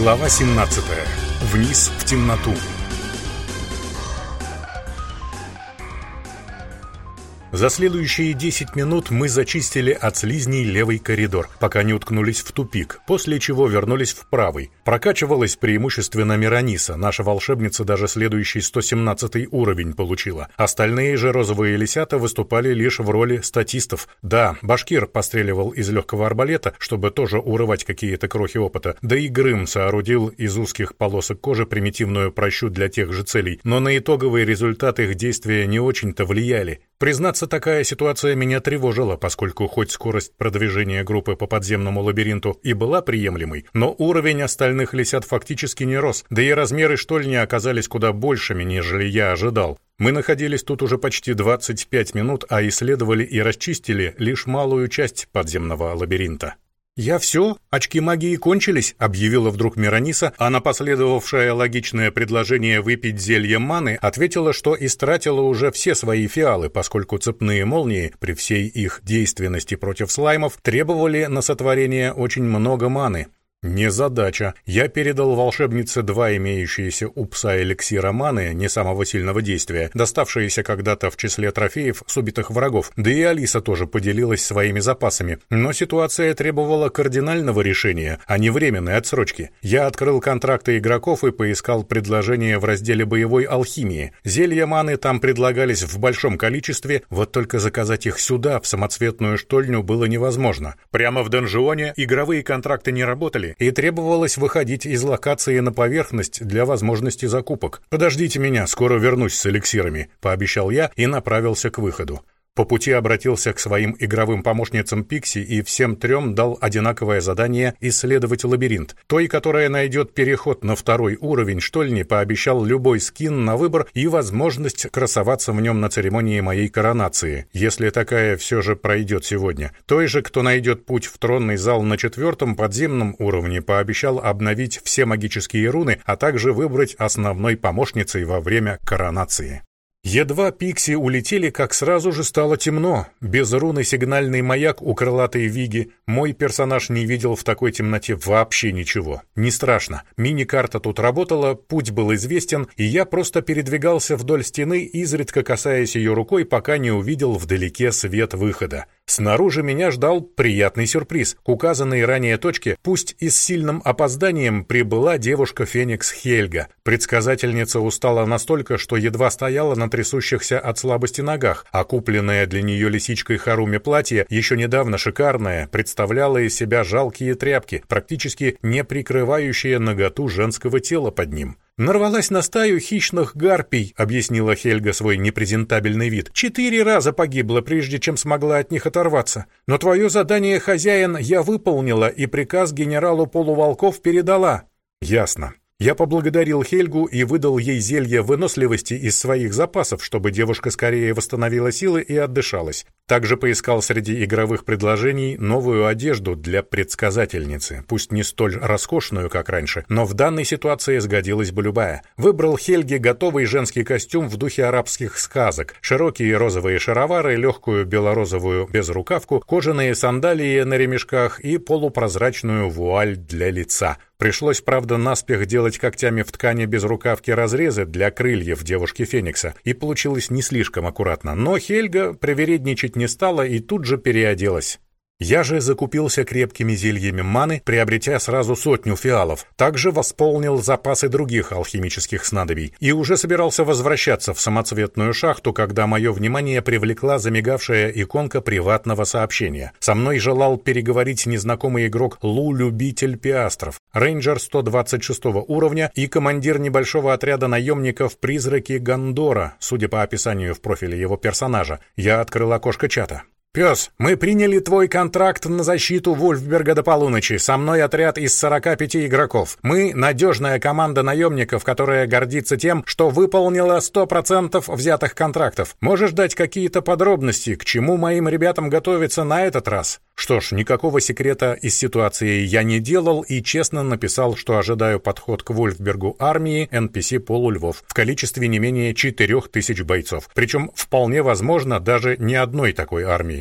Глава 17. Вниз в темноту. За следующие 10 минут мы зачистили от слизней левый коридор, пока не уткнулись в тупик, после чего вернулись в правый. Прокачивалась преимущественно Мирониса, наша волшебница даже следующий 117 уровень получила. Остальные же розовые лисята выступали лишь в роли статистов. Да, Башкир постреливал из легкого арбалета, чтобы тоже урывать какие-то крохи опыта, да и Грым соорудил из узких полосок кожи примитивную прощу для тех же целей, но на итоговый результат их действия не очень-то влияли. Признаться, такая ситуация меня тревожила, поскольку хоть скорость продвижения группы по подземному лабиринту и была приемлемой, но уровень остальных лисят фактически не рос, да и размеры штольни оказались куда большими, нежели я ожидал. Мы находились тут уже почти 25 минут, а исследовали и расчистили лишь малую часть подземного лабиринта. «Я все, очки магии кончились», — объявила вдруг Мирониса, а на последовавшее логичное предложение выпить зелье маны ответила, что истратила уже все свои фиалы, поскольку цепные молнии, при всей их действенности против слаймов, требовали на сотворение очень много маны. Незадача. Я передал волшебнице два имеющиеся у пса эликсира маны не самого сильного действия, доставшиеся когда-то в числе трофеев с убитых врагов. Да и Алиса тоже поделилась своими запасами. Но ситуация требовала кардинального решения, а не временной отсрочки. Я открыл контракты игроков и поискал предложения в разделе боевой алхимии. Зелья маны там предлагались в большом количестве, вот только заказать их сюда, в самоцветную штольню, было невозможно. Прямо в донжионе игровые контракты не работали, и требовалось выходить из локации на поверхность для возможности закупок. «Подождите меня, скоро вернусь с эликсирами», — пообещал я и направился к выходу. По пути обратился к своим игровым помощницам Пикси и всем трем дал одинаковое задание исследовать лабиринт. Той, которая найдет переход на второй уровень штольни, пообещал любой скин на выбор и возможность красоваться в нем на церемонии моей коронации, если такая все же пройдет сегодня. Той же, кто найдет путь в тронный зал на четвертом подземном уровне, пообещал обновить все магические руны, а также выбрать основной помощницей во время коронации. Едва пикси улетели, как сразу же стало темно. Без руны сигнальный маяк у крылатой Виги мой персонаж не видел в такой темноте вообще ничего. Не страшно. Мини-карта тут работала, путь был известен, и я просто передвигался вдоль стены, изредка касаясь ее рукой, пока не увидел вдалеке свет выхода. Снаружи меня ждал приятный сюрприз. К указанной ранее точке, пусть и с сильным опозданием, прибыла девушка Феникс Хельга. Предсказательница устала настолько, что едва стояла на трясущихся от слабости ногах, а купленное для нее лисичкой Харуми платье, еще недавно шикарное, представляло из себя жалкие тряпки, практически не прикрывающие наготу женского тела под ним. «Нарвалась на стаю хищных гарпий», — объяснила Хельга свой непрезентабельный вид. «Четыре раза погибла, прежде чем смогла от них оторваться. Но твое задание, хозяин, я выполнила и приказ генералу полуволков передала». «Ясно. Я поблагодарил Хельгу и выдал ей зелье выносливости из своих запасов, чтобы девушка скорее восстановила силы и отдышалась. Также поискал среди игровых предложений новую одежду для предсказательницы, пусть не столь роскошную, как раньше, но в данной ситуации сгодилась бы любая. Выбрал Хельге готовый женский костюм в духе арабских сказок, широкие розовые шаровары, легкую белорозовую безрукавку, кожаные сандалии на ремешках и полупрозрачную вуаль для лица – Пришлось, правда, наспех делать когтями в ткани без рукавки разрезы для крыльев девушки Феникса, и получилось не слишком аккуратно, но Хельга привередничать не стала и тут же переоделась. Я же закупился крепкими зельями маны, приобретя сразу сотню фиалов. Также восполнил запасы других алхимических снадобий и уже собирался возвращаться в самоцветную шахту, когда мое внимание привлекла замигавшая иконка приватного сообщения. Со мной желал переговорить незнакомый игрок Лу-любитель пиастров, рейнджер 126 уровня и командир небольшого отряда наемников «Призраки Гандора», судя по описанию в профиле его персонажа. Я открыл окошко чата. «Пес, мы приняли твой контракт на защиту Вульфберга до полуночи. Со мной отряд из 45 игроков. Мы — надежная команда наемников, которая гордится тем, что выполнила 100% взятых контрактов. Можешь дать какие-то подробности, к чему моим ребятам готовиться на этот раз?» Что ж, никакого секрета из ситуации я не делал и честно написал, что ожидаю подход к Вольфбергу армии NPC полульвов в количестве не менее 4000 бойцов. Причем вполне возможно даже не одной такой армии.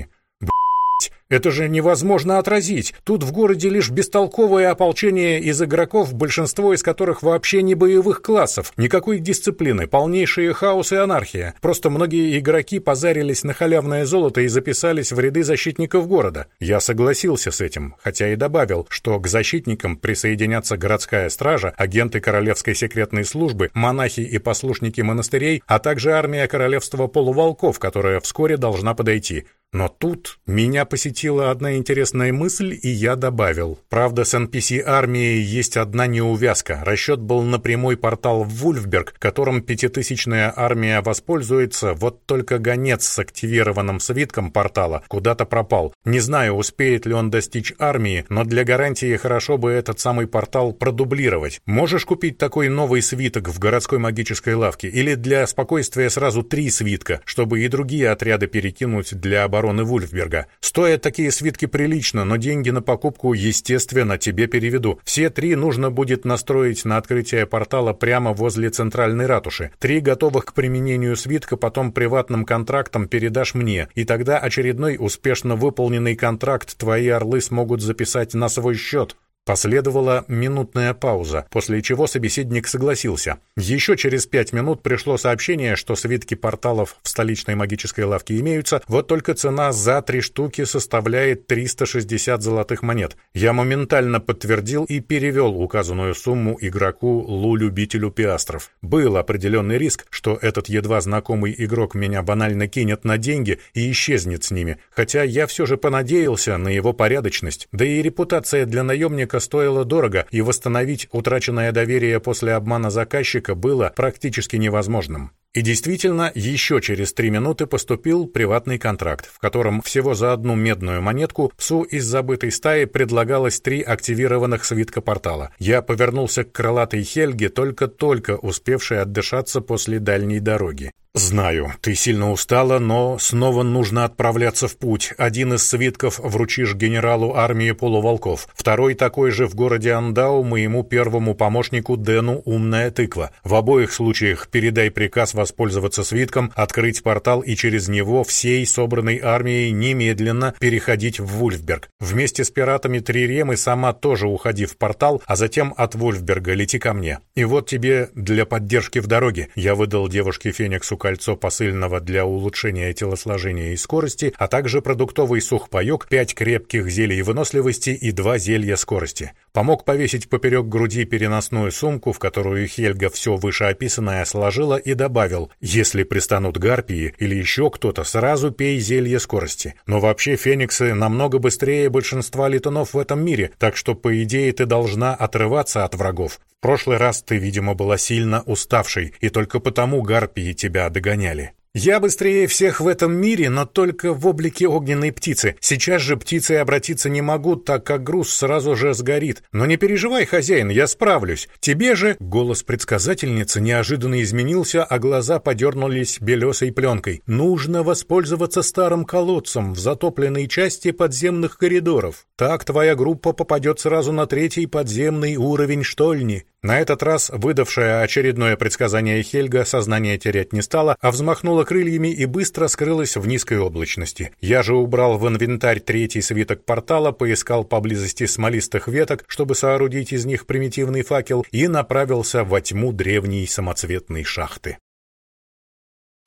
Это же невозможно отразить. Тут в городе лишь бестолковое ополчение из игроков, большинство из которых вообще не боевых классов, никакой дисциплины, полнейший хаос и анархия. Просто многие игроки позарились на халявное золото и записались в ряды защитников города. Я согласился с этим, хотя и добавил, что к защитникам присоединятся городская стража, агенты Королевской секретной службы, монахи и послушники монастырей, а также армия Королевства полуволков, которая вскоре должна подойти. Но тут меня посетила одна интересная мысль, и я добавил. Правда, с NPC-армией есть одна неувязка. Расчет был на прямой портал в Вульфберг, которым пятитысячная армия воспользуется, вот только гонец с активированным свитком портала куда-то пропал. Не знаю, успеет ли он достичь армии, но для гарантии хорошо бы этот самый портал продублировать. Можешь купить такой новый свиток в городской магической лавке? Или для спокойствия сразу три свитка, чтобы и другие отряды перекинуть для обороны обороны Вульфберга. Стоят такие свитки прилично, но деньги на покупку, естественно, тебе переведу. Все три нужно будет настроить на открытие портала прямо возле центральной ратуши. Три готовых к применению свитка потом приватным контрактом передашь мне, и тогда очередной успешно выполненный контракт твои орлы смогут записать на свой счет. Последовала минутная пауза, после чего собеседник согласился. Еще через пять минут пришло сообщение, что свитки порталов в столичной магической лавке имеются, вот только цена за три штуки составляет 360 золотых монет. Я моментально подтвердил и перевел указанную сумму игроку Лу-любителю пиастров. Был определенный риск, что этот едва знакомый игрок меня банально кинет на деньги и исчезнет с ними, хотя я все же понадеялся на его порядочность, да и репутация для наемника стоило дорого, и восстановить утраченное доверие после обмана заказчика было практически невозможным. И действительно, еще через три минуты поступил приватный контракт, в котором всего за одну медную монетку псу из забытой стаи предлагалось три активированных свитка портала. Я повернулся к крылатой Хельге, только-только успевшей отдышаться после дальней дороги. «Знаю, ты сильно устала, но снова нужно отправляться в путь. Один из свитков вручишь генералу армии полуволков, второй такой же в городе Андау моему первому помощнику Дэну «Умная тыква». В обоих случаях передай приказ воспользоваться свитком, открыть портал и через него всей собранной армией немедленно переходить в Вульфберг. Вместе с пиратами Триремы сама тоже уходи в портал, а затем от Вульфберга лети ко мне. И вот тебе для поддержки в дороге я выдал девушке Фениксу кольцо посыльного для улучшения телосложения и скорости, а также продуктовый сухпайок, пять крепких зелий выносливости и два зелья скорости. Помог повесить поперек груди переносную сумку, в которую Хельга все вышеописанное сложила и добавил, если пристанут гарпии или еще кто-то, сразу пей зелье скорости. Но вообще фениксы намного быстрее большинства летунов в этом мире, так что, по идее, ты должна отрываться от врагов. В прошлый раз ты, видимо, была сильно уставшей, и только потому гарпии тебя догоняли. Я быстрее всех в этом мире, но только в облике огненной птицы. Сейчас же птицы обратиться не могу, так как груз сразу же сгорит. Но не переживай, хозяин, я справлюсь. Тебе же...» Голос предсказательницы неожиданно изменился, а глаза подернулись белесой пленкой. «Нужно воспользоваться старым колодцем в затопленной части подземных коридоров. Так твоя группа попадет сразу на третий подземный уровень штольни. На этот раз выдавшая очередное предсказание Хельга сознание терять не стала, а взмахнула крыльями и быстро скрылась в низкой облачности. Я же убрал в инвентарь третий свиток портала, поискал поблизости смолистых веток, чтобы соорудить из них примитивный факел, и направился во тьму древней самоцветной шахты.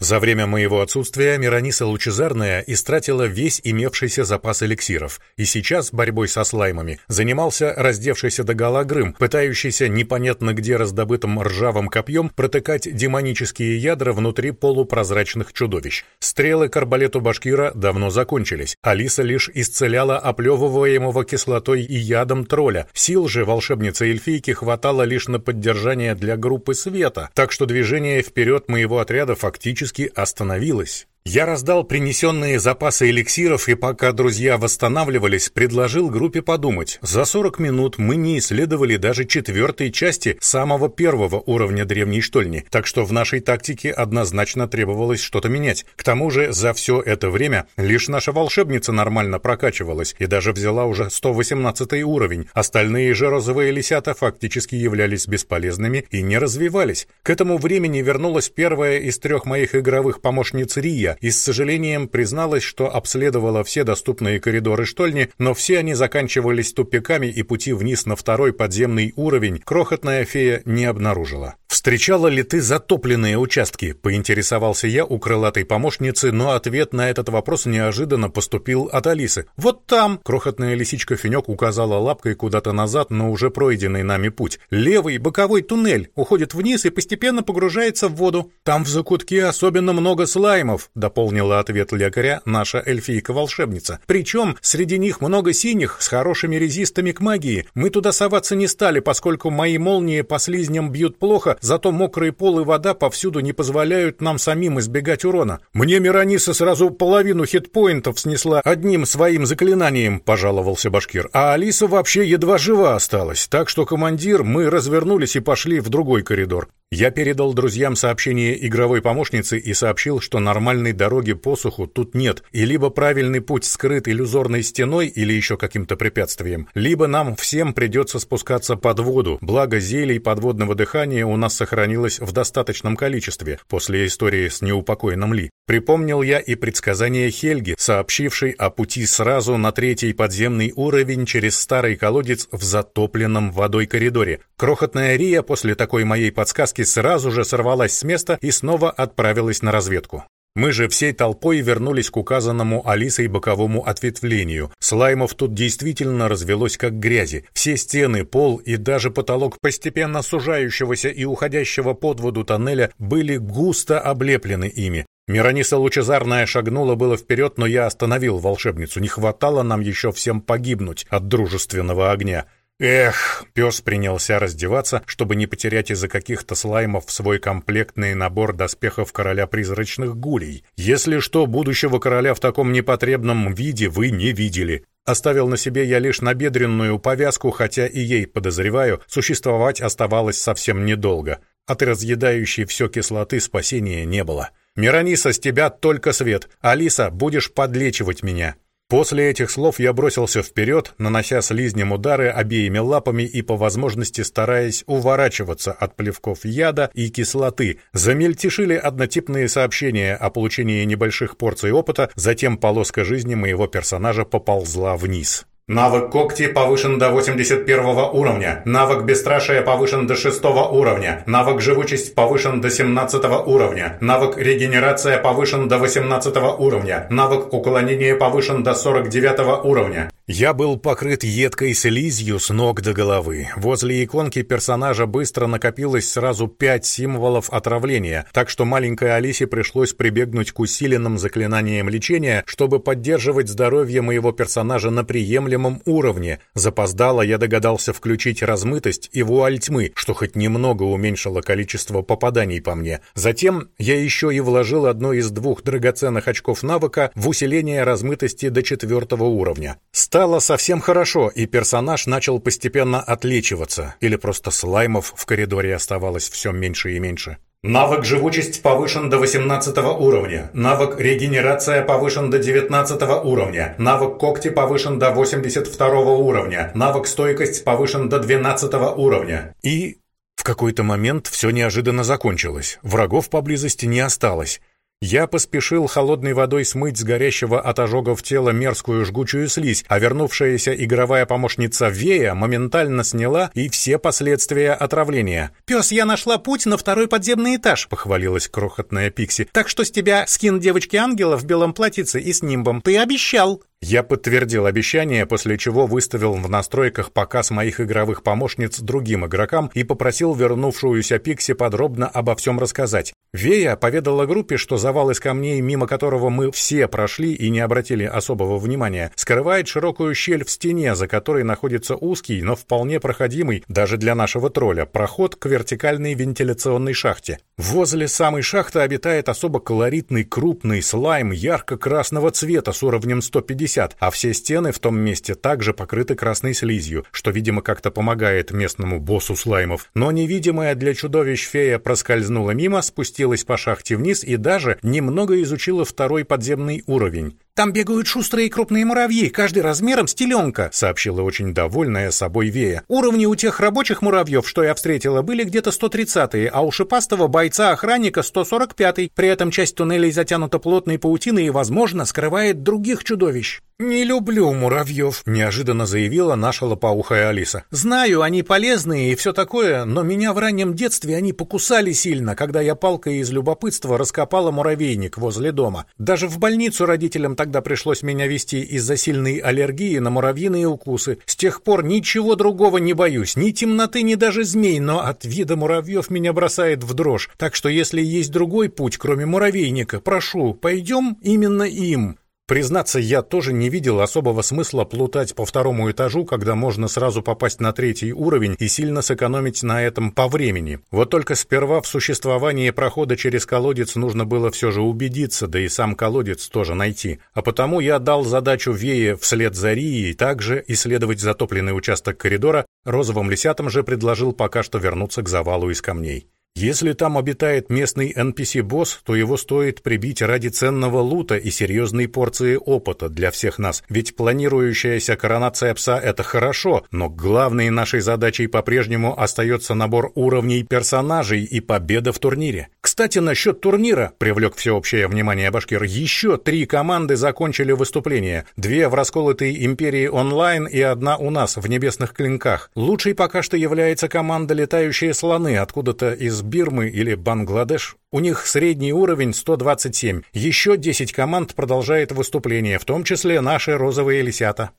За время моего отсутствия Мирониса Лучезарная истратила весь имевшийся запас эликсиров, и сейчас борьбой со слаймами занимался раздевшийся догола Грым, пытающийся непонятно где раздобытым ржавым копьем протыкать демонические ядра внутри полупрозрачных чудовищ. Стрелы к арбалету Башкира давно закончились. Алиса лишь исцеляла оплевываемого кислотой и ядом тролля. Сил же волшебницы эльфийки хватало лишь на поддержание для группы света, так что движение вперед моего отряда фактически практически остановилась. Я раздал принесенные запасы эликсиров и пока друзья восстанавливались, предложил группе подумать. За 40 минут мы не исследовали даже четвертой части самого первого уровня древней штольни, так что в нашей тактике однозначно требовалось что-то менять. К тому же за все это время лишь наша волшебница нормально прокачивалась и даже взяла уже 118 уровень. Остальные же розовые лисята фактически являлись бесполезными и не развивались. К этому времени вернулась первая из трех моих игровых помощниц Рия, И с сожалением призналась, что обследовала все доступные коридоры штольни, но все они заканчивались тупиками и пути вниз на второй подземный уровень крохотная фея не обнаружила. «Встречала ли ты затопленные участки?» — поинтересовался я у крылатой помощницы, но ответ на этот вопрос неожиданно поступил от Алисы. «Вот там!» — крохотная лисичка Финек указала лапкой куда-то назад на уже пройденный нами путь. «Левый боковой туннель уходит вниз и постепенно погружается в воду. Там в закутке особенно много слаймов», — дополнила ответ лекаря наша эльфийка-волшебница. «Причем среди них много синих с хорошими резистами к магии. Мы туда соваться не стали, поскольку мои молнии по слизням бьют плохо, Зато мокрый пол и вода повсюду не позволяют нам самим избегать урона. Мне Мирониса сразу половину хитпоинтов снесла одним своим заклинанием, пожаловался Башкир. А Алиса вообще едва жива осталась. Так что, командир, мы развернулись и пошли в другой коридор. Я передал друзьям сообщение игровой помощницы и сообщил, что нормальной дороги по суху тут нет, и либо правильный путь скрыт иллюзорной стеной или еще каким-то препятствием, либо нам всем придется спускаться под воду, благо зелий подводного дыхания у нас сохранилось в достаточном количестве после истории с неупокоенным Ли. Припомнил я и предсказание Хельги, сообщившей о пути сразу на третий подземный уровень через старый колодец в затопленном водой коридоре. Крохотная Рия после такой моей подсказки Кэти сразу же сорвалась с места и снова отправилась на разведку. Мы же всей толпой вернулись к указанному Алисой боковому ответвлению. Слаймов тут действительно развелось как грязи. Все стены, пол и даже потолок постепенно сужающегося и уходящего под воду тоннеля были густо облеплены ими. Мирониса Лучезарная шагнула было вперед, но я остановил волшебницу. Не хватало нам еще всем погибнуть от дружественного огня. Эх, пес принялся раздеваться, чтобы не потерять из-за каких-то слаймов свой комплектный набор доспехов короля призрачных гулей. Если что, будущего короля в таком непотребном виде вы не видели. Оставил на себе я лишь набедренную повязку, хотя и ей, подозреваю, существовать оставалось совсем недолго. От разъедающей все кислоты спасения не было. «Мирониса, с тебя только свет. Алиса, будешь подлечивать меня». После этих слов я бросился вперед, нанося слизням удары обеими лапами и по возможности стараясь уворачиваться от плевков яда и кислоты. Замельтешили однотипные сообщения о получении небольших порций опыта, затем полоска жизни моего персонажа поползла вниз. Навык когти повышен до 81 уровня. Навык бесстрашие повышен до 6 уровня. Навык живучесть повышен до 17 уровня. Навык регенерация повышен до 18 уровня. Навык уклонения повышен до 49 уровня. Я был покрыт едкой слизью с ног до головы. Возле иконки персонажа быстро накопилось сразу пять символов отравления, так что маленькой Алисе пришлось прибегнуть к усиленным заклинаниям лечения, чтобы поддерживать здоровье моего персонажа на приемлемом уровне. Запоздало я догадался включить размытость и вуаль тьмы, что хоть немного уменьшило количество попаданий по мне. Затем я еще и вложил одно из двух драгоценных очков навыка в усиление размытости до четвертого уровня. Стало совсем хорошо, и персонаж начал постепенно отличиваться, или просто слаймов в коридоре оставалось все меньше и меньше. Навык живучесть повышен до 18 уровня. Навык регенерация повышен до 19 уровня. Навык когти повышен до 82 уровня. Навык стойкость повышен до 12 уровня. И в какой-то момент все неожиданно закончилось. Врагов поблизости не осталось. Я поспешил холодной водой смыть с горящего от ожогов тела мерзкую жгучую слизь, а вернувшаяся игровая помощница Вея моментально сняла и все последствия отравления. «Пес, я нашла путь на второй подземный этаж», — похвалилась крохотная Пикси. «Так что с тебя скин девочки-ангела в белом платьице и с нимбом. Ты обещал». Я подтвердил обещание, после чего выставил в настройках показ моих игровых помощниц другим игрокам и попросил вернувшуюся Пикси подробно обо всем рассказать. Вея поведала группе, что завал из камней, мимо которого мы все прошли и не обратили особого внимания, скрывает широкую щель в стене, за которой находится узкий, но вполне проходимый, даже для нашего тролля, проход к вертикальной вентиляционной шахте. Возле самой шахты обитает особо колоритный крупный слайм ярко-красного цвета с уровнем 150 50, а все стены в том месте также покрыты красной слизью, что, видимо, как-то помогает местному боссу слаймов. Но невидимая для чудовищ фея проскользнула мимо, спустилась по шахте вниз и даже немного изучила второй подземный уровень. Там бегают шустрые крупные муравьи, каждый размером с теленка», — сообщила очень довольная собой Вея. «Уровни у тех рабочих муравьев, что я встретила, были где-то 130-е, а у шипастого бойца-охранника 145-й. При этом часть туннелей затянута плотной паутиной и, возможно, скрывает других чудовищ». «Не люблю муравьев», — неожиданно заявила наша лопоухая Алиса. «Знаю, они полезные и все такое, но меня в раннем детстве они покусали сильно, когда я палкой из любопытства раскопала муравейник возле дома. Даже в больницу родителям тогда пришлось меня вести из-за сильной аллергии на муравьиные укусы. С тех пор ничего другого не боюсь, ни темноты, ни даже змей, но от вида муравьев меня бросает в дрожь. Так что если есть другой путь, кроме муравейника, прошу, пойдем именно им». Признаться, я тоже не видел особого смысла плутать по второму этажу, когда можно сразу попасть на третий уровень и сильно сэкономить на этом по времени. Вот только сперва в существовании прохода через колодец нужно было все же убедиться, да и сам колодец тоже найти. А потому я дал задачу Вее вслед за Рией также исследовать затопленный участок коридора, розовым лисятам же предложил пока что вернуться к завалу из камней. Если там обитает местный NPC-босс, то его стоит прибить ради ценного лута и серьезной порции опыта для всех нас, ведь планирующаяся коронация пса — это хорошо, но главной нашей задачей по-прежнему остается набор уровней персонажей и победа в турнире. Кстати, насчет турнира, привлек всеобщее внимание Башкир, еще три команды закончили выступление. Две в расколотой империи онлайн и одна у нас в небесных клинках. Лучшей пока что является команда «Летающие слоны» откуда-то из Бирмы или Бангладеш. У них средний уровень 127. Еще 10 команд продолжает выступление, в том числе наши розовые лисята.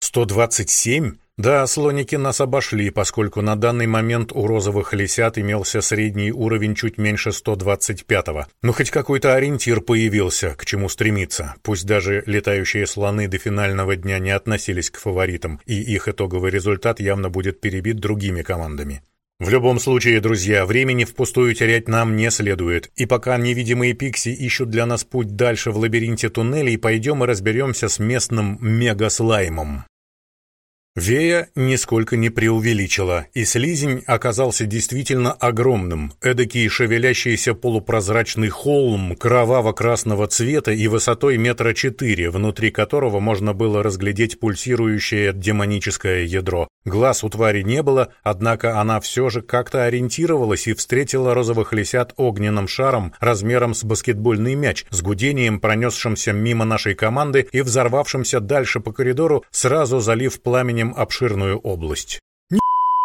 127? Да, слоники нас обошли, поскольку на данный момент у розовых лисят имелся средний уровень чуть меньше 125-го. Ну, хоть какой-то ориентир появился, к чему стремиться. Пусть даже летающие слоны до финального дня не относились к фаворитам, и их итоговый результат явно будет перебит другими командами. В любом случае, друзья, времени впустую терять нам не следует, и пока невидимые пикси ищут для нас путь дальше в лабиринте туннелей, пойдем и разберемся с местным мегаслаймом. Вея нисколько не преувеличила, и слизень оказался действительно огромным, эдакий шевелящийся полупрозрачный холм кроваво-красного цвета и высотой метра четыре, внутри которого можно было разглядеть пульсирующее демоническое ядро. Глаз у твари не было, однако она все же как-то ориентировалась и встретила розовых лисят огненным шаром размером с баскетбольный мяч, с гудением, пронесшимся мимо нашей команды и взорвавшимся дальше по коридору, сразу залив пламенем обширную область.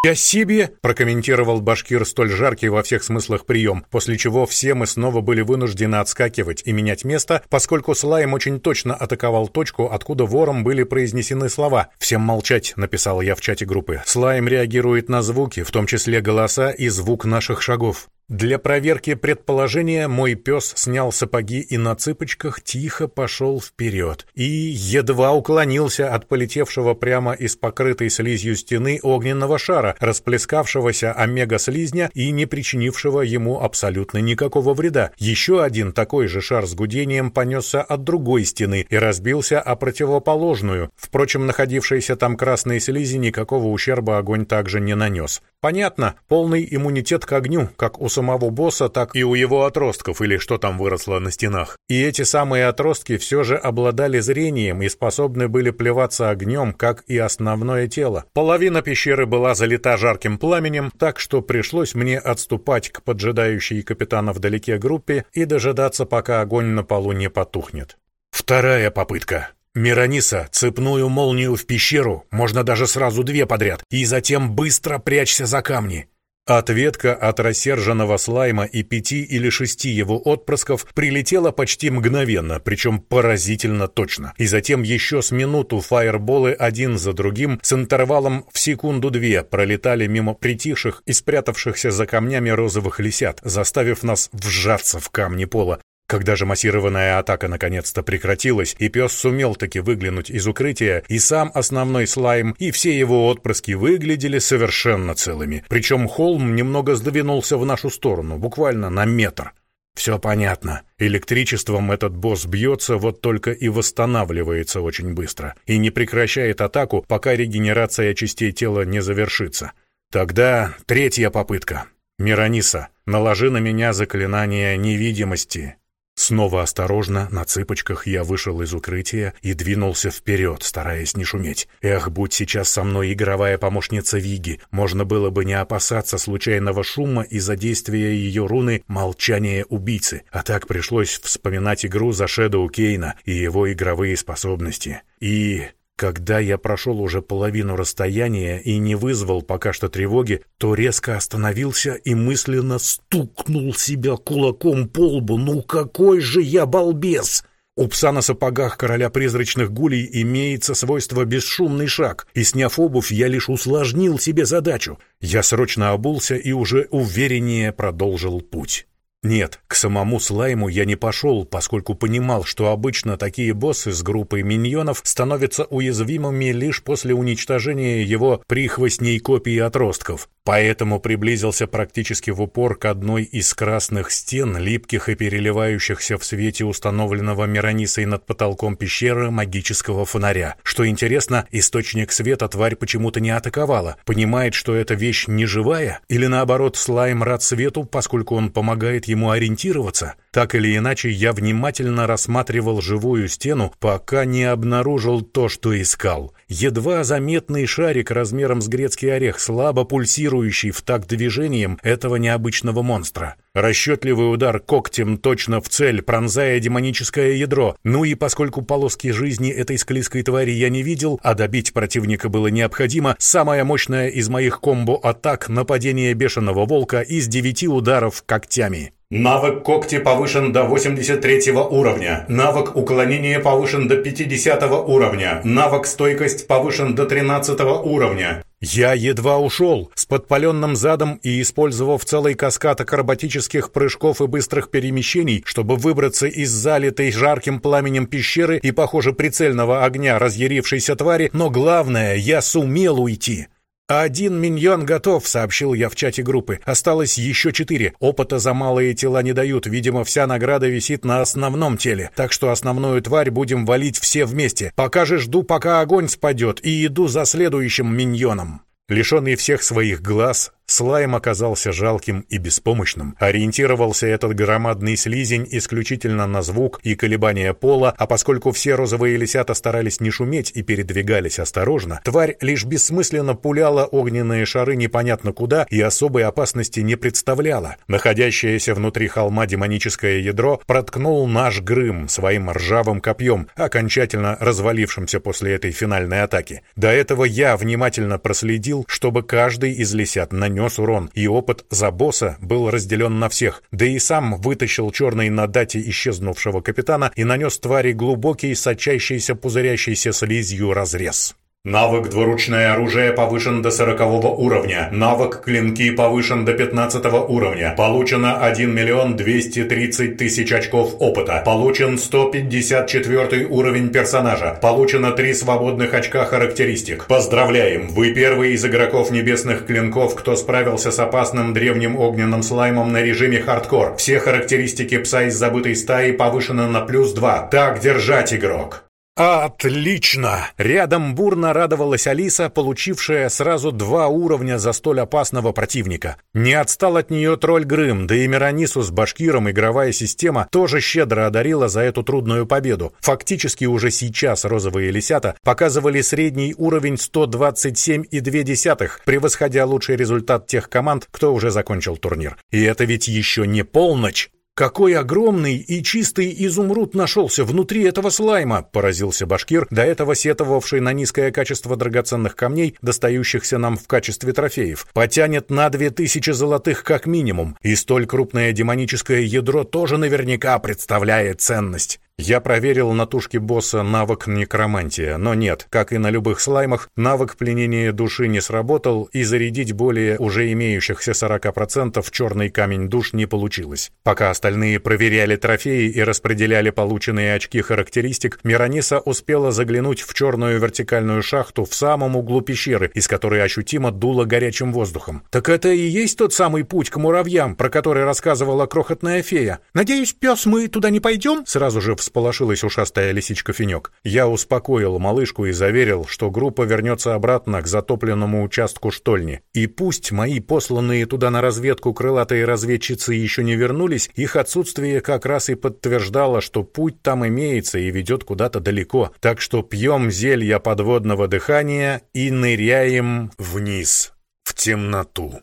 «Я себе!» – прокомментировал башкир столь жаркий во всех смыслах прием, после чего все мы снова были вынуждены отскакивать и менять место, поскольку Слайм очень точно атаковал точку, откуда вором были произнесены слова. «Всем молчать», – написал я в чате группы. Слайм реагирует на звуки, в том числе голоса и звук наших шагов. Для проверки предположения мой пес снял сапоги и на цыпочках тихо пошел вперед и едва уклонился от полетевшего прямо из покрытой слизью стены огненного шара, расплескавшегося омега-слизня и не причинившего ему абсолютно никакого вреда. Еще один такой же шар с гудением понесся от другой стены и разбился о противоположную. Впрочем, находившийся там красный слизи никакого ущерба огонь также не нанес. Понятно, полный иммунитет к огню, как у самого босса, так и у его отростков, или что там выросло на стенах. И эти самые отростки все же обладали зрением и способны были плеваться огнем, как и основное тело. Половина пещеры была залита жарким пламенем, так что пришлось мне отступать к поджидающей капитана вдалеке группе и дожидаться, пока огонь на полу не потухнет. Вторая попытка. Мирониса, цепную молнию в пещеру, можно даже сразу две подряд, и затем быстро прячься за камни. Ответка от рассерженного слайма и пяти или шести его отпрысков прилетела почти мгновенно, причем поразительно точно. И затем еще с минуту фаерболы один за другим с интервалом в секунду-две пролетали мимо притихших и спрятавшихся за камнями розовых лисят, заставив нас вжаться в камни пола. Когда же массированная атака наконец-то прекратилась, и пес сумел таки выглянуть из укрытия, и сам основной слайм, и все его отпрыски выглядели совершенно целыми. Причем холм немного сдвинулся в нашу сторону, буквально на метр. Все понятно. Электричеством этот босс бьется, вот только и восстанавливается очень быстро. И не прекращает атаку, пока регенерация частей тела не завершится. Тогда третья попытка. Мирониса, наложи на меня заклинание невидимости. Снова осторожно, на цыпочках я вышел из укрытия и двинулся вперед, стараясь не шуметь. Эх, будь сейчас со мной игровая помощница Виги, можно было бы не опасаться случайного шума из-за действия ее руны «Молчание убийцы», а так пришлось вспоминать игру за Шэдоу Кейна и его игровые способности. И когда я прошел уже половину расстояния и не вызвал пока что тревоги, то резко остановился и мысленно стукнул себя кулаком по лбу. «Ну какой же я балбес!» У пса на сапогах короля призрачных гулей имеется свойство бесшумный шаг, и, сняв обувь, я лишь усложнил себе задачу. Я срочно обулся и уже увереннее продолжил путь. Нет, к самому слайму я не пошел, поскольку понимал, что обычно такие боссы с группой миньонов становятся уязвимыми лишь после уничтожения его прихвостней копий отростков. Поэтому приблизился практически в упор к одной из красных стен, липких и переливающихся в свете установленного Миронисой над потолком пещеры магического фонаря. Что интересно, источник света тварь почему-то не атаковала. Понимает, что эта вещь не живая? Или наоборот, слайм рад свету, поскольку он помогает ему ориентироваться? Так или иначе, я внимательно рассматривал живую стену, пока не обнаружил то, что искал. Едва заметный шарик размером с грецкий орех, слабо пульсирующий в такт движением этого необычного монстра. Расчетливый удар когтем точно в цель, пронзая демоническое ядро. Ну и поскольку полоски жизни этой склизкой твари я не видел, а добить противника было необходимо, самая мощная из моих комбо-атак — нападение бешеного волка из девяти ударов когтями. Навык когти повышен до 83 уровня. Навык уклонения повышен до 50 уровня. Навык стойкость повышен до 13 уровня. Я едва ушел, с подпаленным задом и использовав целый каскад акробатических прыжков и быстрых перемещений, чтобы выбраться из залитой жарким пламенем пещеры и, похоже, прицельного огня разъярившейся твари, но главное, я сумел уйти. «Один миньон готов», — сообщил я в чате группы. «Осталось еще четыре. Опыта за малые тела не дают. Видимо, вся награда висит на основном теле. Так что основную тварь будем валить все вместе. Пока же жду, пока огонь спадет, и иду за следующим миньоном». Лишенный всех своих глаз, Слайм оказался жалким и беспомощным. Ориентировался этот громадный слизень исключительно на звук и колебания пола, а поскольку все розовые лисята старались не шуметь и передвигались осторожно, тварь лишь бессмысленно пуляла огненные шары непонятно куда и особой опасности не представляла. Находящееся внутри холма демоническое ядро проткнул наш Грым своим ржавым копьем, окончательно развалившимся после этой финальной атаки. До этого я внимательно проследил, чтобы каждый из лисят нанес нанес урон, и опыт за босса был разделен на всех, да и сам вытащил черный на дате исчезнувшего капитана и нанес твари глубокий, сочащийся, пузырящийся слизью разрез. Навык «Двуручное оружие» повышен до 40 уровня. Навык «Клинки» повышен до 15 уровня. Получено 1 миллион 230 тысяч очков опыта. Получен 154 уровень персонажа. Получено 3 свободных очка характеристик. Поздравляем! Вы первый из игроков небесных клинков, кто справился с опасным древним огненным слаймом на режиме хардкор. Все характеристики пса из забытой стаи повышены на плюс 2. Так держать, игрок! «Отлично!» Рядом бурно радовалась Алиса, получившая сразу два уровня за столь опасного противника. Не отстал от нее тролль Грым, да и Миронису с Башкиром игровая система тоже щедро одарила за эту трудную победу. Фактически уже сейчас розовые лисята показывали средний уровень 127,2, превосходя лучший результат тех команд, кто уже закончил турнир. И это ведь еще не полночь. «Какой огромный и чистый изумруд нашелся внутри этого слайма!» — поразился Башкир, до этого сетовавший на низкое качество драгоценных камней, достающихся нам в качестве трофеев. «Потянет на две тысячи золотых как минимум, и столь крупное демоническое ядро тоже наверняка представляет ценность». Я проверил на тушке босса навык некромантия, но нет, как и на любых слаймах, навык пленения души не сработал, и зарядить более уже имеющихся 40% черный камень душ не получилось. Пока остальные проверяли трофеи и распределяли полученные очки характеристик, Мирониса успела заглянуть в черную вертикальную шахту в самом углу пещеры, из которой ощутимо дуло горячим воздухом. «Так это и есть тот самый путь к муравьям, про который рассказывала крохотная фея. Надеюсь, пес, мы туда не пойдем?» Сразу же в всполошилась ушастая лисичка Финек. Я успокоил малышку и заверил, что группа вернется обратно к затопленному участку штольни. И пусть мои посланные туда на разведку крылатые разведчицы еще не вернулись, их отсутствие как раз и подтверждало, что путь там имеется и ведет куда-то далеко. Так что пьем зелья подводного дыхания и ныряем вниз, в темноту.